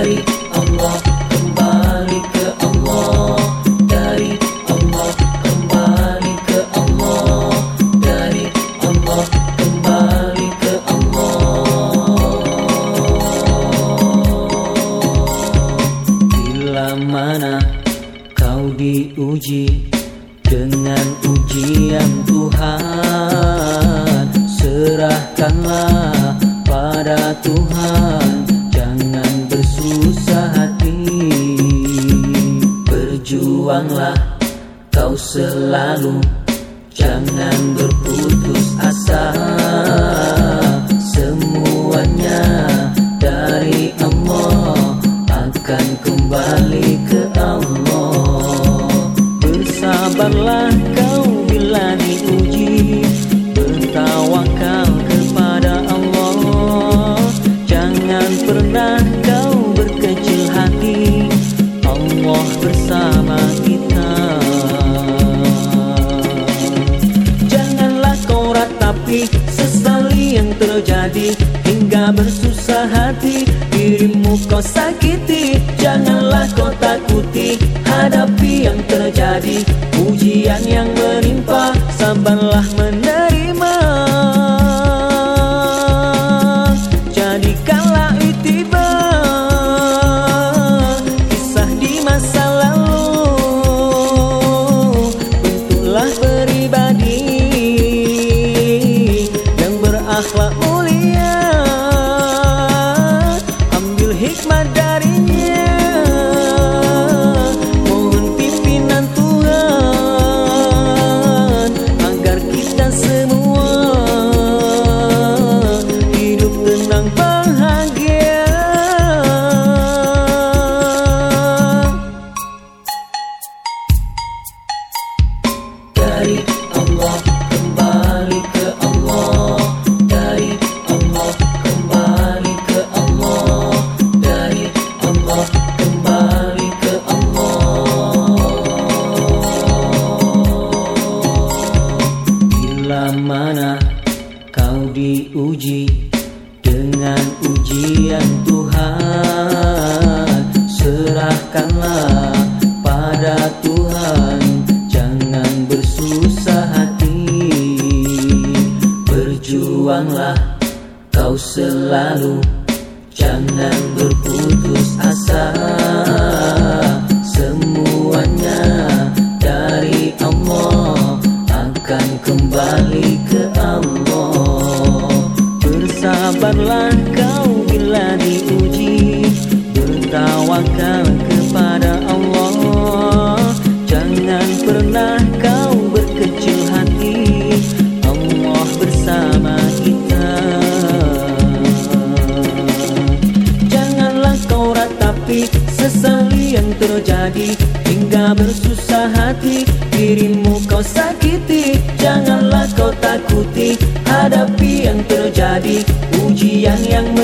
dari Allah kembali ke Allah. Dari Allah kembali ke Allah. Dari Allah kembali ke Allah. Bila mana kau diuji dengan ujian Tuhan serahkanlah pada Tuhan selalu. Jangan berputus asa. Semuanya dari Allah akan kembali ke Allah. Bersabarlah kau terjadi hingga bersusah hati. Dirimu kau sakiti janganlah kau takuti. Hadapi yang terjadi ujian yang 四目。Mana kau diuji dengan ujian Tuhan? Serahkanlah pada Tuhan jangan bersusah hati. Berjuanglah kau selalu jangan berputus asa bersabarlah kau bila diuji bertawakal kepada Allah. Jangan pernah kau berkecil hati Allah bersama kita. Janganlah kau ratapi sesali yang terjadi hingga bersusah hati dirimu kau sakiti. Janganlah kau takuti hadapi 洋洋